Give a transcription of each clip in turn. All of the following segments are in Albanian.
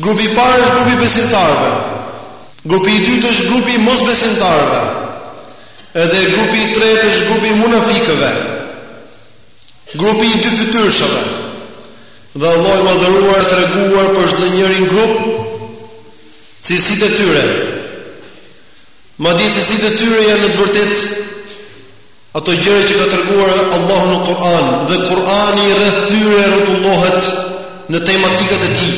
Grupi i parë është grupi i besimtarëve. Grupi i dytë është grupi i mosbesimtarëve. Edhe grupi i tretë është grupi i munafikëve. Grupi i dyfytyrëshve. Dhe Allahu i madhëruar ka treguar për çdo njërin grup cilësitë e tyre. Madje cilësitë e tyre janë në të vërtetë Ato gjëra që ka treguar Allahu në Kur'an dhe Kur'ani rreth tyre rrotullohet në tematikat e tij.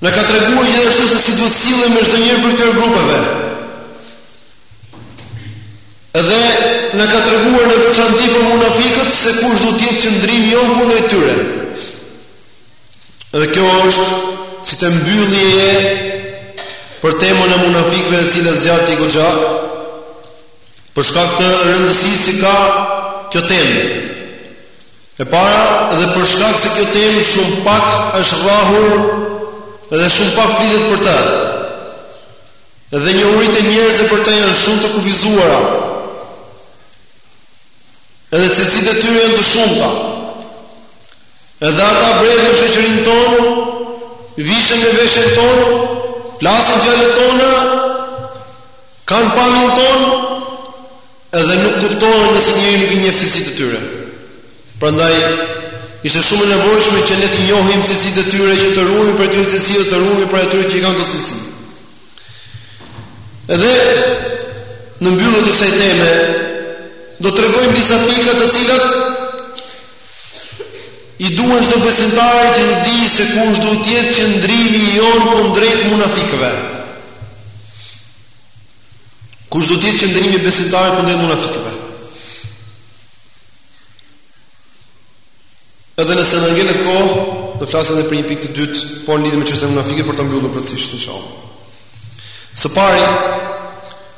Na ka treguar gjithashtu se si duhet të sillemi me çdo njërin prej këtyre grupeve. Dhe na ka treguar në veçanti për munafikët se kush duhet të jetë qëndrimi jonë kundrejt tyre. Dhe kjo është si përmbyllje për temën e munafikëve e cila u zgjat goxha, Për shkak të rëndësisë që ka kjo temë. E para, dhe për shkak se kjo temë shumë pak është rrahur dhe shumë pak flitet për të. Dhe njohuritë e njerëzve për të janë shumë të kufizuara. Edhe cilësitë e tyre janë të shumta. Edhe ata bredhin në shoqërinë tonë, vishen me veshjen tonë, flasin fjalët tona, Kanë pamjen tonë edhe nuk kuptohen nëse njeriu nuk i njeh cilësitë e tyre. Prandaj ishte shumë e nevojshme që ne të njohim cilësitë e tyre që të ruhemi prej këtyre cilësive dhe të ruhemi prej atyre që i kanë këto cilësi. Edhe në mbyllje të kësaj teme do të tregojmë disa pika të cilat I duhen çdo besimtari që të dijë se kush duhet të jetë qëndrimi jonë kundrejt munafikëve. Kush duhet të jetë qëndrimi i besimtarit kundrejt munafikëve? Edhe nëse na ngelet kohë, do flasim edhe për një pikë të dytë, po në lidhje me çështjen e munafikëve për ta mbyllur plotësisht inshallah. Së pari,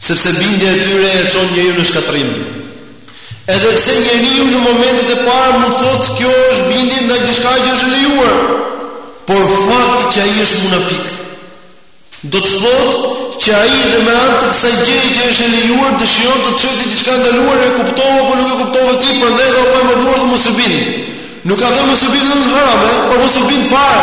Sepse bindja e tyre e çon njeriun në shkatërrim. Edhe pse njeriu në momentet e para mund të thotë kjo është bindje ndaj diçka që është e lejuar, por fakti që ai është munafik do të thotë që ai dhe me anë të kësaj gjëje që është e lejuar dëshiron të të çojë te diçka e ndaluar, e kuptove apo nuk e kuptove ti. Prandaj dhe Allahu i madhëruar tha mos u bind. Nuk ka thënë mos u bind në haram, por mos u bind fare.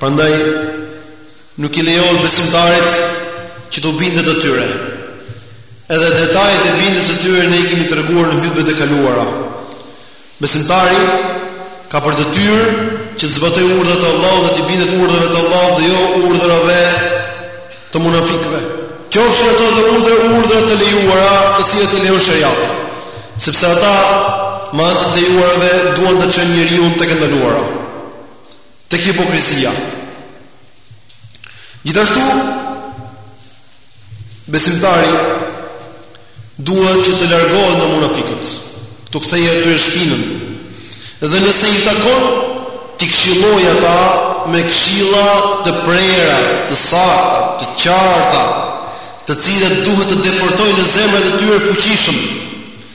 Prandaj nuk i lejohet besimtarit që t'u bindet atyre. Edhe detajet e bindjes së tyre ne i kemi treguar në hutbet e kaluara. Besimtari ka për detyrë që të zbatojë urdhrat e Allahut dhe t'i bindet urdhrave të Allahut dhe jo urdhrave të munafikëve. Qofshin ato dhe urdhra urdhra të lejuara, të cilat i lejon sheriati. Sepse ata me anë të të lejuarave duan ta çojnë njeriun tek e ndaluara. tek hipokrizia. Gjithashtu besimtari duhet që të largohet nga munafikët, t'u kthejë atyre shpinën. Dhe nëse i takon, t'i këshillojë ata me këshilla të prera, të sakta, të qarta, të cilat duhet të deportojnë në zemrat e tyre fuqishëm.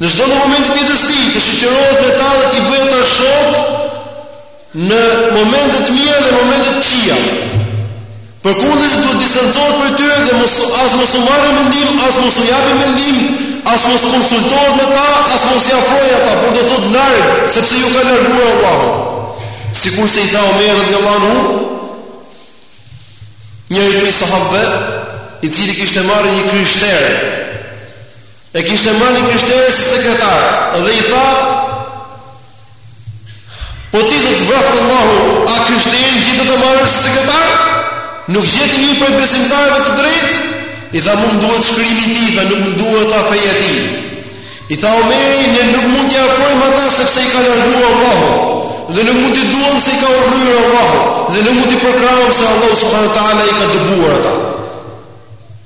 Në çdo lloj momenti të jetës së tij të shoqërohet me ta dhe t'i bëjë ata shok në momente të mira dhe në momente të këqija. Përkundrazi duhet distancohet prej tyre dhe as mos u marrë mendim, as mos u japë mendim, as mos konsultohet me ta, as mos i afrojë ata, por do thotë larg, sepse ju ka larguar Allahu. Sikurse i tha Omer radiallahu anhu, njërit prej sahabëve, i cili kishte marrë një krishterë, E kishte marrë një krishterë si sekretar dhe i tha Po ty të vraftë Allahu, a krishterin gjete të marrësh si sekretar? Nuk gjete një prej besimtarëve të drejtë? I tha mu m'duhet shkrimi i tij dhe nuk m'duhet feja e tij. I tha Omeri, ne nuk mund t'i afrojmë ata sepse i ka larguar Allahu, dhe nuk mund t'i duam se i ka urryer Allahu, dhe nuk mund t'i përkrahim se Allahu subhanahu taala i ka dëbuar ata.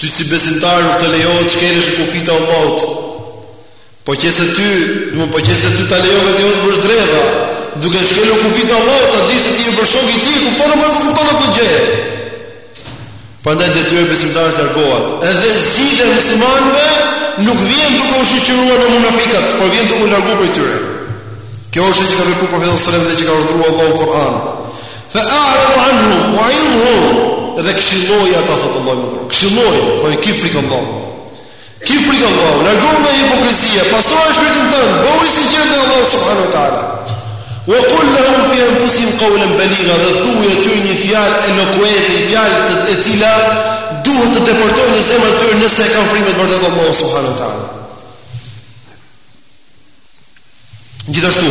Ty si besimtar nuk të lejohet të shkelësh kufijtë e Allahut. Po qe se ty, do thotë po qe se ty ta lejove ti të bësh dredha, duke shkelur kufijtë e Allahut, ta dish se ti je shok i tij, kupton apo nuk kupton atë gjë. Prandaj detyrë e besimtarit të largohet. Edhe zgjidhja e muslimanëve nuk vjen duke u shoqëruar me munafikët, por vjen duke u larguar prej tyre. Kjo është që ka vepruar profeti sallallahu alajhi wasallam dhe që ka urdhëruar Allahu në Kur'an. Fa a'rid anhum wa idhhum dhe këshilloi ata thotë Allahu i Madhëruar. Këshilloi, thonë ki frikë Allahu. Ki frikë Allahu, largohu nga hipokrizia, pastroje shpirtin tënd, bëhu i sinqertë me Allahun subhanahu wa taala. Wa qul lahum fi anfusihim qawlan baligha dhe thuaju atyre një fjalë elokuente, një fjalë e cila duhet të deportojë në zemrat e tyre nëse e kanë frikë me vërtet Allahun subhanahu wa taala. Gjithashtu,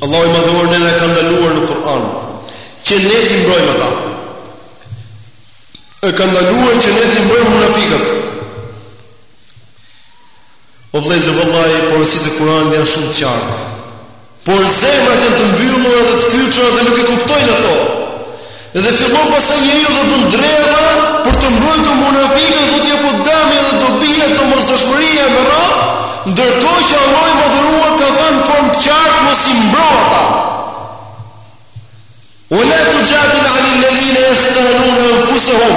Allahu i Madhëruar ne na e ka ndaluar në Kur'an që ne t'i mbrojmë ata. E ka ndaluar që ne t'i mbrojmë munafikët. O vëllezër, vallahi porositë e Kur'anit janë shumë të qarta. Por zemrat janë të mbyllura dhe të kyçura dhe nuk e kuptojnë ato. Dhe fillon pastaj njeriu dhe bën dredha për të mbrojtur munafikët, thotë ja po dëmi dhe dobia, domosdoshmëria e me radhë, ndërkohë që Allahu i Madhëruar ka thënë në formë të qartë mos i mbro ata. Wala tujadil 'anil ladhina yakhtanun anfusahum.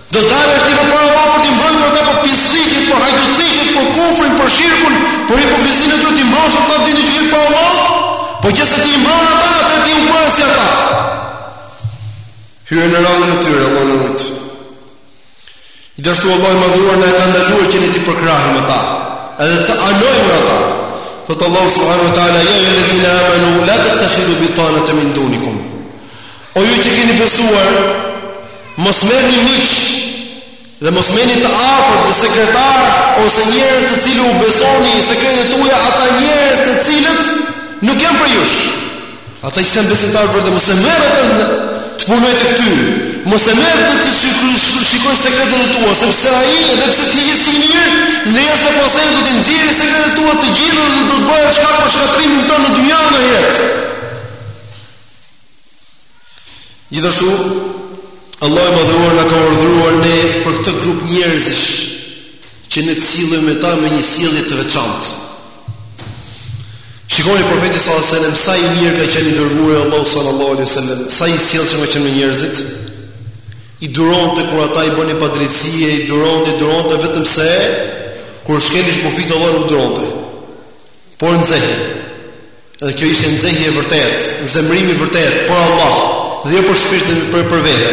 Do dalësh ti përpara vallë për t'i mbrojtur ata për pislikjet, për hajdutllëqet, për kufrin, për shirkun, për hipokrizinë e tyre t'i mbrosh ata ditën e Kijametit para Allahut? Po qe se ti i mbron ata, atëherë ti u bëre si ata. Hyre në radhën e tyre, Allahu na rujt. Gjithashtu Allahu i madhëruar na e ka ndaluar që ne t'i përkrahim ata, edhe të anojmë nga ata. Thot Allahu subhanahu wa taala, "Ya ayyuhalladhina amanu la tattakhidhu bitanatan min dunikum." O ju që keni besuar, Mos merrni miq dhe mos merrni të afërt dhe sekretarë ose njerëz të cilëve u besoni sekretet tuaja, ata njerëz të cilët nuk janë prej jush. Ata që s'janë besimtarë pra dhe mos e merr të punojë te ty. Mos e merr të të shikojë sekretet e tua, sepse ai edhe pse ti i je sjellë mirë, nesër pasnesër do t'i nxjerrë sekretet e tua të gjitha dhe do të bëhet shkak për shkatërrimin tënd në dynja, në jetë. Gjithashtu, Allahu i madhëruar na ka urdhëruar ne për këtë grup njerëzish që ne të sillemi me ta me një sjellje të veçantë. Shikoni profeti sallallahu alajhi wasallam sa i mirë ka qenë i dërguari i Allahut sallallahu alajhi wasallam, sa i sjellshëm ka qenë me njerëzit. I duronte kur ata i bënin padrejtësi, i duronte, i duronte vetëm se kur shkeleshin kufijtë e Allahut nuk duronte. Por nxehej. Dhe kjo ishte nxehje e vërtetë, zemërim i vërtetë për Allahun dhe jo për shpirtin për për vete,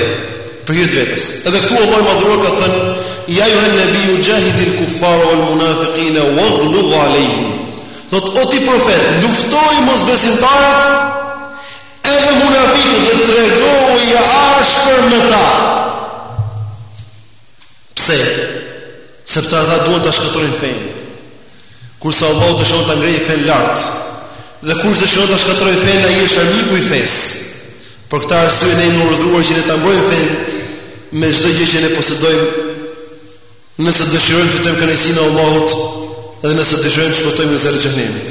për hir të vetes. Edhe këtu Allahu i Madhëruar ka thënë: "Ya ayyuhan nabiyyu jahidil kuffara wal munafiqina waghluz alayhim." Do të thotë o ti profet, luftoi mosbesimtarët edhe munafiqët dhe tregohu i ashpër me ta. Pse? Sepse ata duan ta shkatërrojnë fenë. Kurse Allahu dëshiron ta ngrejë fenë lart. Dhe kush dëshiron ta shkatërrojë fenë, ai është armiku i fesë. Për këtë arsye ne jemi urdhëruar që ne ta mbrojmë fenë me çdo gjë që ne posedojmë. Nëse dëshirojmë të fitojmë kënaqësinë e Allahut dhe nëse dëshirojmë të shpëtojmë nga zjarri i xhehenemit.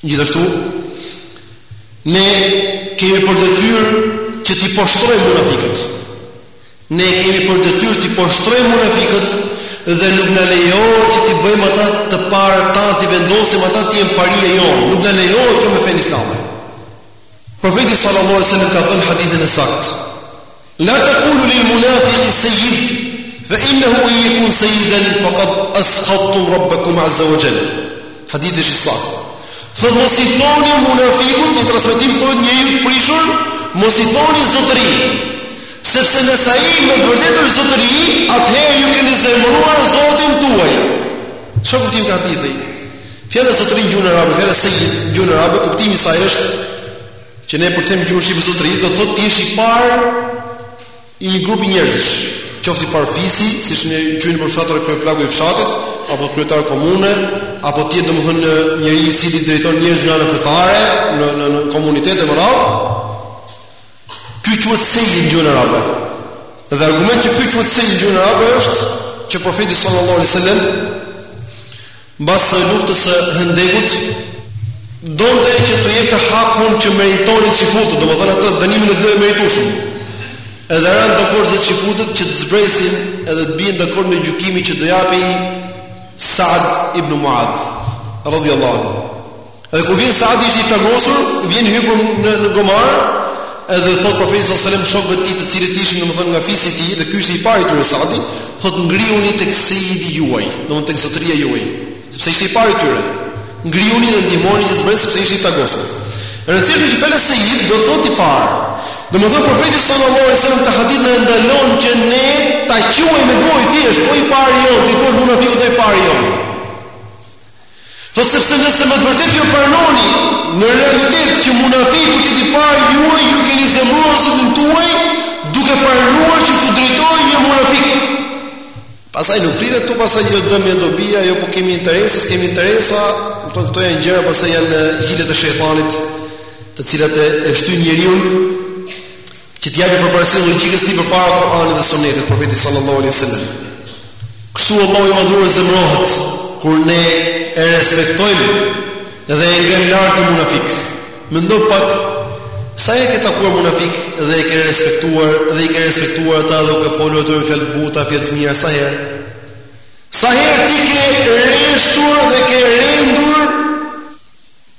Gjithashtu ne kemi për detyrë që t'i poshtërojmë munafiqët. Ne kemi për detyrë t'i poshtërojmë munafikët dhe nuk na lejohet që t'i bëjmë ata të parët tanë, t'i vendosim ata të jenë paria jonë. Nuk na lejohet kjo me fenë islame. Profeti sallallahu alaihi wasallam ka thënë në hadithin e saktë. La taqulu lil munafiqi sayyid fa innahu in yakun sayyidan faqad askhattum rabbakum azza wa jalla. Hadithi është i saktë. Thot mos i thoni munafikut në transmetim thot njeriut të prishur, mos i thoni zotëri. Sepse nëse ai me të vërtetë është zotëri, atëherë ju keni zemëruar Zotin tuaj. Çfarë kuptim ka hadithi? Fjala zotëri në gjuhën arabe, fjala sejid në gjuhën arabe, kuptimi i saj është që ne e përkthejmë në gjuhën shqipe zotëri, do të thotë që është i parë I një grupi njerëzish, qoftë i par fisi, siç ne i quajmë në fshatra kryeplaku i fshatit, apo kryetar komune, apo tjetër domethënë njeri i cili drejton njerëz nga ana fetare në në në komunitet e me radhë. Ky quhet sejid n'gjuhën arabe. Dhe argumenti që ky quhet sejid n'gjuhën arabe është që profeti sallallahu alaihi wasallam Mbas luftës së Hendekut, donte që t'u jepte hakun që meritonin çifutët, domethënë atë dënimin e meritushëm. Edhe ranë dakord dhe çifutët që të zbresin edhe të bien dakord me gjykimin që do japi Sa'd ibn Mu'adh radhiyallahu anhu. Edhe kur vjen Saadi ishte i plagosur, vjen hypur në në gomar, edhe thot profeti sallallahu alajhi wasallam shokëve të tij të cilët ishin domethënë nga fisi i tij dhe ky ishte i pari i tyre Saadi, thot ngriuni tek Sejidi juaj, domethënë tek zotëria juaj, sepse ishte i pari i tyre. Ngriuni dhe ndihmoni të zbresë sepse ishte i plagosur. Rëndësishme që fjala sejid do thot i parë. Domethënë profeti sallallahu alajhi wasallam te hadithi na ndalon që ne ta quajmë me gojë thjesht, po i pari jonë, t'i thuash munafikut o i pari jonë. Thotë sepse nëse me të vërtetë ju pranoni në realitet që munafiku të jetë i pari juaj ju keni zemëruar Zotin tuaj duke pranuar që t'ju drejtojë një munafik. Pastaj nuk flitet ktu pastaj jo dëm jo dobia, jo po kemi interesa, kemi interesa, po këto janë gjëra pastaj janë hilet e shejtanit, të cilat e, e shtyn njeriun që t'i japë përparësi logjikës tij përpara Kur'anit dhe Sunetit të profetit sallallahu alaihi wasallam. Kështu Allahu i madhruar zemrohet kur ne e respektojmë dhe e ngremë lart një munafik. Mendo pak sa herë ke takuar munafikë dhe i ke respektuar dhe i ke respektuar ata dhe u ke folur atyre fjalë të buta, fjalë të mira sa herë. Sa herë ti ke rreshtur dhe ke rendur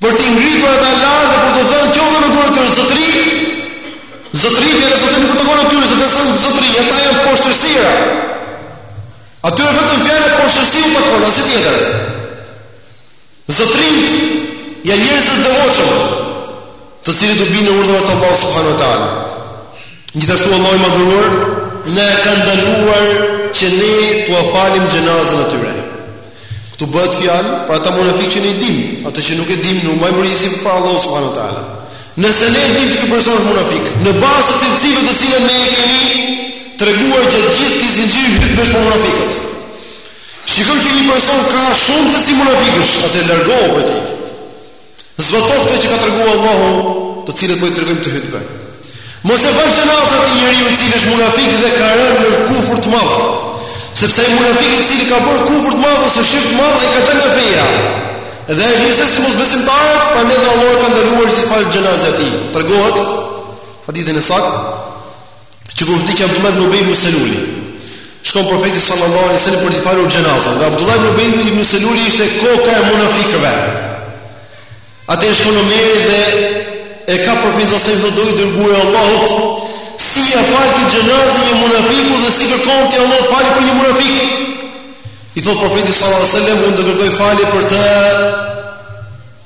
Për t'i ngritur ata lart dhe për t'u thënë qoftë në grurë të tyre zotëri, zotëri dhe zotëri nuk u takon atyre, se s'janë zotëri, ata janë poshtërsira. Atyre vetëm fjala poshtërsi u takon asgjë tjetër. Zotërit janë njerëzit e devotshëm, të cilët u binë urdhrave të Allahut subhanehu ue teala. Gjithashtu Allahu i madhëruar na ka ndaluar që ne t'ua falim xhenazen atyre. Këtu bëhet fjalë për ata munafikë që ne i dimë, atë që nuk e dimë nuk mbajmë përgjegjësi para Allahut subhanahu wa taala. Nëse ne e dimë që ky person është munafik, në bazë të cilësive të cilat ne i kemi treguar te gjithë ky zinxhir hytbesh për munafikët. Shikon që një person ka shumë cilësi munafikësh, atë largohu prej tij. Zbato këto që ka treguar Allahu, të cilat po i tregojmë te hutbe. Mos e fal xhenazen e njeriut i cili është munafik dhe ka rënë në kufur të madh. Sepse ai munafik i cili ka bërë kufur të madh ose shirk të madh ai ka dalë nga feja. Dhe ai është si mosbesimtarët, prandaj Allahu ka ndaluar të falet xhenazja e tij. Tregohet n'hadithin e saktë që kur vdiq Abdullah ibn Ubay ibn Seluli, shkon profeti sallallahu alaihi wasallam për t'i falur xhenazën. Dhe Abdullah ibn Ubay ibn Seluli ishte koka e munafikëve. Atëherë shkon Omeri dhe e kap profetin sallallahu alaihi wasallam thotë o i dërguari i Allahut. Si ia fal ti xhenazën një munafiku dhe si kërkon ti Allahut falje për një munafik? I thot profeti sallallahu alaihi wasallam, unë do të kërkoj falje për të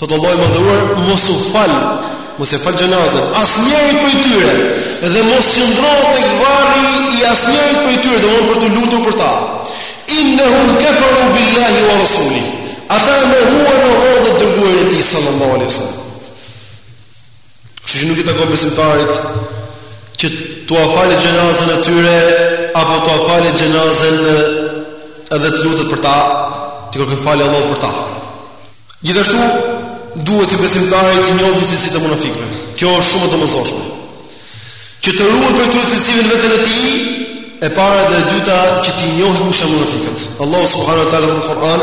Thotë Allahu i Madhëruar, mos u fal, mos e fal xhenazën asnjërit prej tyre, dhe mos qëndro tek varri i asnjërit prej tyre, domethënë për t'u lutur për ta. Innahum kafaru billahi wa rasulih. Ata e mohuan Allahun dhe të dërguarin e tij sallallahu alaihi wasallam. Kështu që nuk i takon besimtarit që t'ua falë xhenazën e tyre apo t'ua falë xhenazën edhe të lutet për ta, t'i kërkojë falje Allahut për ta. Gjithashtu duhet që besimtari t'i njohë cilësitë e munafikëve. Kjo është shumë e domosdoshme. Që të ruajë prej këtyre cilësive veten e tij, e para dhe e dyta që t'i njohë kush janë munafikët. Allahu subhanahu wa taala në Kur'an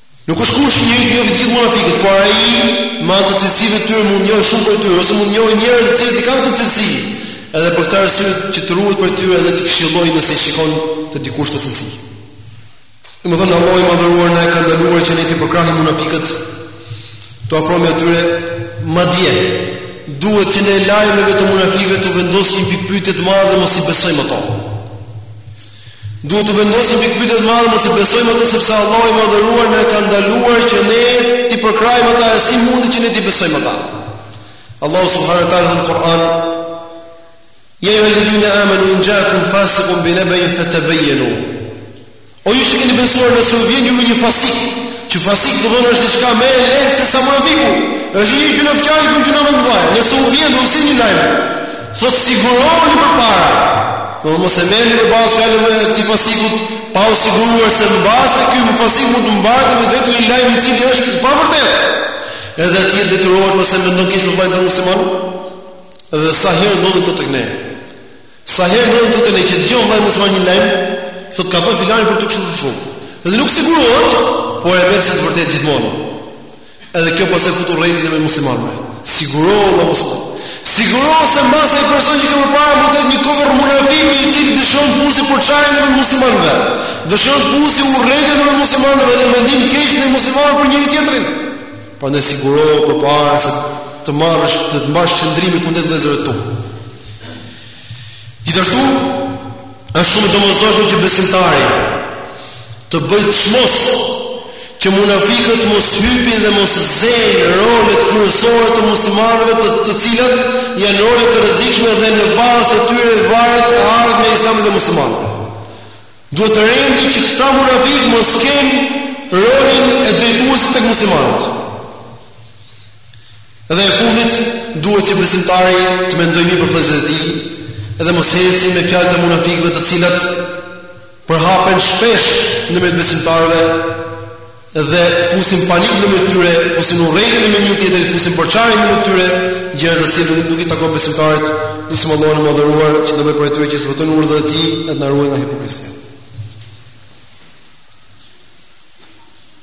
Nuk është kusht që njeriu t'i njohë të gjithë munafiqët, por ai me anë të cilësive të tyre mund të njohë shumë prej tyre ose mund të njohë njerëz të cilët i kanë këto cilësi. Edhe për këtë arsye që të ruhet prej tyre dhe t'i këshillojë nëse i shikon te dikush këto cilësi. Domethënë Allahu i madhëruar na e ka ndaluar që ne t'i përkrahim munafiqët. T'u afrohemi atyre madje duhet që ne lajmeve të munafiqëve t'u vendosim pikëpyetje të mëdha dhe mos i besojmë ato. Duhet t'u vendosim pikëpyetje të mëdha mos i besojmë ato sepse Allahu i madhëruar na e ka ndaluar që ne t'i përkrahim ata e si mundet që ne t'i besojmë ata. Allahu subhanahu wa taala në Kur'an Ja ejuha alladhina amanu in ja'akum fasiqun bi naba'in fatabayyanu. O ju që keni besuar nëse u vjen ju një fasik, që fasik domethënë është diçka më e lehtë se sa munafiku. Është një gjynahqar, një gjynah i madh. Nëse u vjen dhe u sjell një lajm. Thotë sigurohuni përpara. Domethënë mos e merrni për bazë fjalën e këtij fasikut pa u siguruar se mbase ky fasik mund të mbartë me vete një lajm i cili është i pavërtetë. Edhe ti detyrohesh ose mendon keq për vëllain musliman. Dhe sa herë ndodh kjo tek ne. Sa herë ndodh tek ne që dëgjon vëllai musliman një lajm, thotë ka thënë filani për ty kështu kështu. Dhe nuk sigurohet, por e merr si të vërtetë gjithmonë. Edhe kjo pastaj fut urrejtje në mes muslimanëve. Sigurohu vëlla musliman. Sigurohu se mbase ai person që ke përpara mund të jetë një qafir munafik i cili dëshiron të fusi përçarje në mes muslimanëve. Dëshiron të fusi urrejtje në mes muslimanëve dhe mendim të keq në mes muslimanëve për njëri tjetërin. Prandaj sigurohu përpara se të marrësh dhe të mbash qëndrim kundrejt vëllezërve të tu. Gjithashtu, Është shumë e domosdoshme që besimtari të bëjë çmos që munafikët mos hypin dhe mos zejnë rolet kryesore të muslimanëve të cilat janë role të rrezikshme dhe në bazë të tyre varet e ardhmja e Islamit dhe muslimanëve. Duhet të rendi që këta munafikë mos kenë rolin e drejtuesit tek muslimanët. Dhe e fundit, duhet që besimtari të mendojë mirë për vëllezërit e tij, edhe mos ecë me fjalë të munafikëve të cilat përhapen shpesh në mes besimtarëve dhe fusin panik në mes tyre, fusin urrejtje në mes njëri-tjetrit, fusin përçarje në mes tyre, gjëra të cilat nuk i takon besimtarit, lusim Allahun e madhëruar që të na bëjë prej atyre që zbatojnë urdhrin e tij, e të na ruaj nga hipokrizia.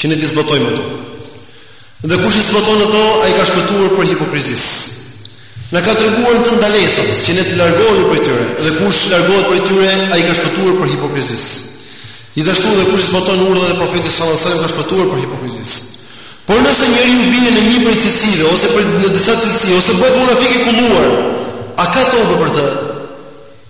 që ne t'i zbatojmë ato. Dhe kush i zbaton ato, ai ka shpëtuar prej hipokrizisë. Na ka treguar të ndalesat që ne të largohemi prej tyre, dhe kush largohet prej tyre, ai ka shpëtuar prej hipokrizisë. Gjithashtu dhe kush i zbaton urdhrat e profetit sallallahu alajhi wasallam ka shpëtuar prej hipokrizisë. Por nëse njeriu bie në një prej cilësive ose për në disa cilësi ose bëhet munafik i kulluar, a ka tobe për të?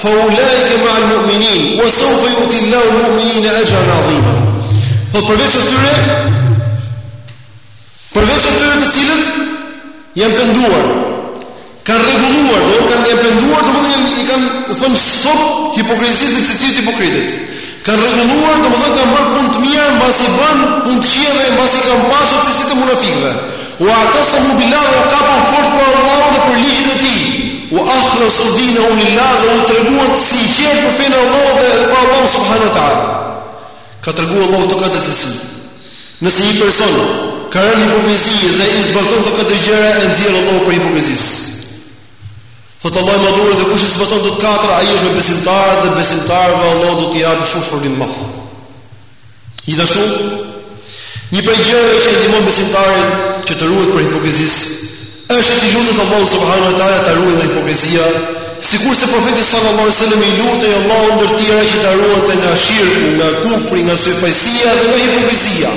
Fa ulaike ma'al mu'minin, wa sawfa yu'ti Allahu al-mu'minina ajran 'azima. Po përveç atyre, përveç atyre të cilët janë penduar, kanë rregulluar, do, janë penduar, do të thotë i kanë thënë stop hipokrizisë, të cilët hipokritët. Kanë rregulluar, domethënë kanë bërë punë të mira mbasi bënë punë të këqija dhe mbasi i kanë pasur cilësitë e munafikëve. Wa'tasamû billâh dhe u kapën fort për Allahun dhe për ligjin e Tij. Wa akhlasû dînehum lillâh dhe u treguan të sinqertë për fenë e Allahut dhe për Allahun subhane wa ta'âlâ. Ka treguar Allahu këto katër cilësi. Nëse një person ka rënë në hipokrizi dhe i zbaton këto katër gjëra e nxjerr Allahu prej hipokrizisë. Thotë Allahu i madhëruar dhe kush i zbaton këto të katra ai është me besimtarët dhe besimtarëve Allahu do t'i japë shumë shpërblim të madh. Gjithashtu, një prej gjërave që e ndihmon besimtarin që të ruhet prej hipokrizisë është të lutet Allahut subhanahu wa taala ta ruajë nga hipokrizia, sikurse profeti sallallahu alaihi wasallam i lutej Allahut ndër tjera që ta ruante nga shirku, nga kufri, nga zyfaqësia dhe nga hipokrizia.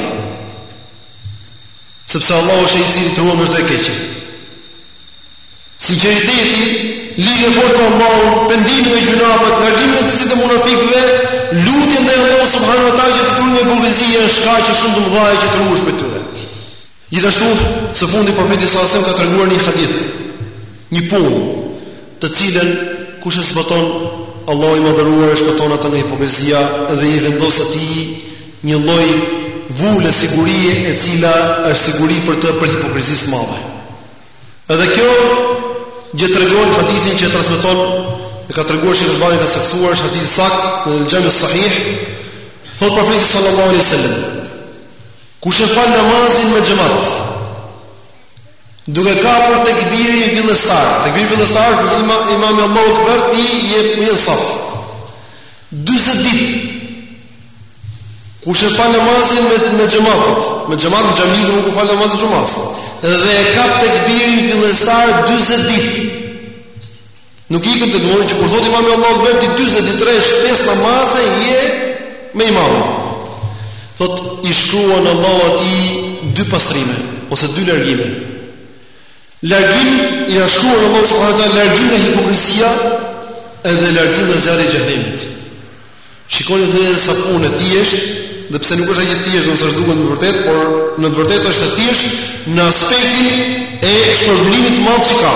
Sepse Allahu është ai i cili të ruan çdo e keqe. Sinqeriteti lidhja fort me Allahun, pendimi nga gjynahet, largimi nga cilësitë e munafikëve, lutja ndaj Allahut subhanahu wa taala që të të ruajë nga hipokrizia janë shkaqe shumë të mëdha që të ruhesh prej tyre. Gjithashtu, së fundi profeti sallallahu alajhi wasallam ka treguar një hadith, një punë, të cilën kush e zbaton, Allahu i madhëruar e shpëton atë nga hipokrizia dhe i vendos atij një lloj vule sigurie e cila është siguri për të prej hipokrizisë së madhe. Edhe kjo gjë tregon hadithin që e transmeton e ka treguar Shejh Albani ka saktësuar është hadith i sakt në Al-Jami Sahih. Thot profeti sallallahu alaihi wasallam: Kush e fal namazin me xhamat, duke kapur tekbirin fillestar, tekbiri fillestar thot imami Allahu Akbar ti je në saf. 40 ditë Kush e fal namazin me me xhamat, me xhamat në xhami ku fal namazin xhumas. Dhe e kap tekbirin fillestar 40 ditë. Nuk i ik, domethën që kur thot imami Allahu ekber ti 23, 5 namaze je me imamin. Thot i shkruan Allahu atij dy pastrime, ose dy largime. Largim ia shkruan Allahu subhanahu wa taala largim nga hipokrizia edhe largim nga zjarri i xhehenemit. Shikoni dhe sa punë e thjesht, dhe pse nuk është aq e thjesht, do të thotë duket në të vërtet, por në të vërtetë është e thjesht në aspektin e shpërblimit të madh që ka.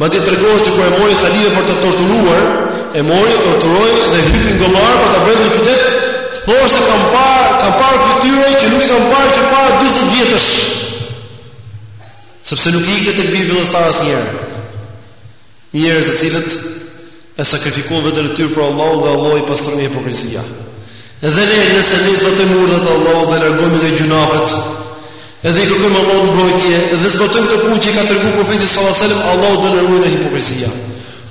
Madje tregohet që kur e mori Halifi për ta torturuar, e mori, e torturoi dhe e hypi në gomar për ta bredh në qytet, thoshte kam parë, kam parë fytyra që nuk i kam parë që para 40 vjetësh. Sepse nuk i ikte tekbiri fillestar asnjëherë. Njerëz të cilët E sakrifikuan veten e tyre për Allahun dhe Allahu i pastroi nga hipokrizia. Edhe ne nëse ne i zbatojmë urdhrat e Allahut dhe largohemi nga gjynahet, edhe i kërkojmë Allahut mbrojtje dhe zbatojmë këto punë që i ka treguar profeti sallallahu alajhi wasallam, Allahu do na largojë nga hipokrizia.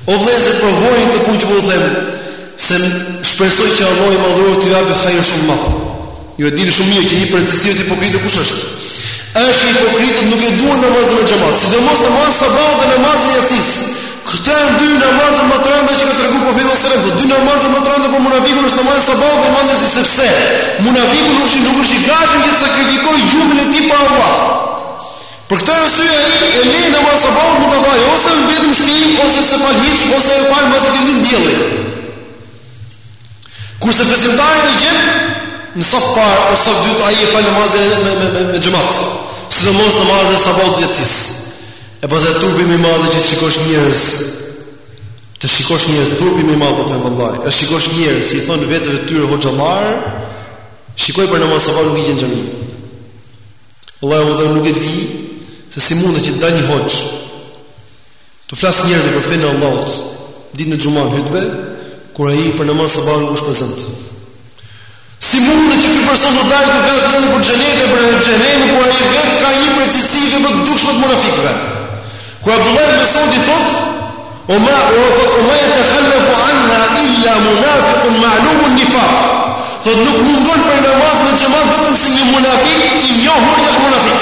O vëllezër, provoni këto punë që po u them, se shpresoj që Allahu i madhëruar t'ju japë hajër shumë madh. Ju e dini shumë mirë që një prej cilësive të hipokritëve kush është? Është që hipokritët nuk e duan namazin me xhamat, sidomos namazin e sabahut dhe namazin e jacis. Këto janë dy namazet më të rënda që ka treguar profeti sallallahu alajhi wasallam. Dy namazet më të rënda për munafikun është namazi i sabahut dhe namazi i jacis, sepse munafiku nuk është nuk është i gatshëm të sakrifikojë gjumin e tij për Allah. Për këtë arsye ai e lë namazin e sabahut mund ta falë ose vetëm në shtëpi ose s'e fal hiç ose e fal mbasi të ket lind dielli. Kurse besimtarin e gjen në saf të parë ose saf të dytë ai e fal namazin me me me, me xhamat. Sidomos namazin e sabahut dhe jacis. E prandaj turpi më i madh që të shikosh njerëz. Të shikosh njerëz turpi më i madh vallahi. E shikosh njerëz që i thon vetes të tyre hoxhallar, shikoj për namaz sabahut nuk i gjen në xhami. Vallahi nuk e di se si mundet që të dalë një hoxh T'u flas njerëzve për fenë e Allahut ditën e xumës hutbe, kur ai për namaz sabahut nuk është prezent. Si mundet që ky person të dalë t'u flas njerëzve për xhenetin, për xhehenemin kur ai vetë ka një prej cilësive më të dukshme të munafikëve. Kur Abdullah ibn Mesudi thotë, "Wa ma, wa ma, wa ma jetekhallefu anha illa munafiqun ma'lum an-nifaq." Thot nuk mungon për namaz me xhamat vetëmse një munafik i njohur që është munafik.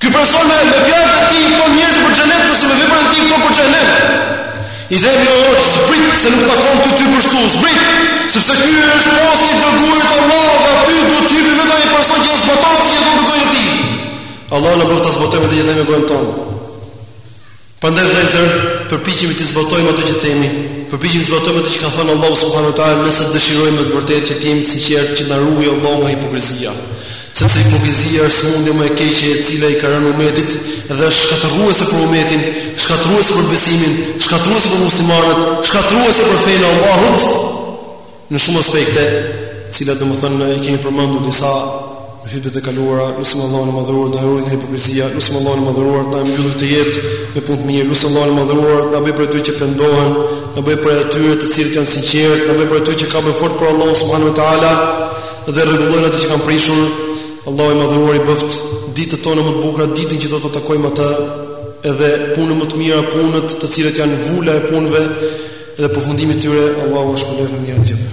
Ky person me me fjalët e tij fton njerëzit për xhenet, kurse me veprën e tij fton për xhehenem. I themi o hoxhë, zbrit se nuk takon ty aty kështu, zbrit, sepse ky është posti i të dërguarit të Allahut dhe aty do të hyjë vetëm ai person që zbaton atë që do të bëjë ti. Allahu na bëftë të zbatojmë atë që themi me gojën tonë. Prandaj vëllezër, përpiqemi të zbatojmë ato që themi, përpiqemi të zbatojmë ato që ka thënë Allahu subhanahu wa taala, nëse dëshirojmë me të vërtetë që të jemi të sinqertë që të na ruajë Allahu nga hipokrizia. Sepse hipokrizia është sëmundja më e keqe e cila i ka rënë umetit dhe është shkatërruese për umetin, shkatërruese për besimin, shkatërruese për muslimanët, shkatërruese për fenë e Allahut. Në shumë aspekte, të cilat domethënë i kemi përmendur disa në hutbet e kaluara, lusim Allahun e Madhëruar të na ruajë nga hipokrizia, lusim Allahun e Madhëruar të na mbyllë këtë jetë me punë të mirë, lusim Allahun e Madhëruar të na bëjë prej atyre që pendohen, na bëjë prej atyre të cilët janë të sinqertë, na bëjë prej atyre që kapen fort për Allahun subhanahu wa taala dhe rregullojnë atë që kanë prishur. Allahu i Madhëruar i bëftë ditët tona më të bukura ditën që do ta takojmë atë edhe punët më të mira punët të cilat janë vula e punëve dhe përfundimi i tyre Allahu ua shpërbleftë të gjithëve.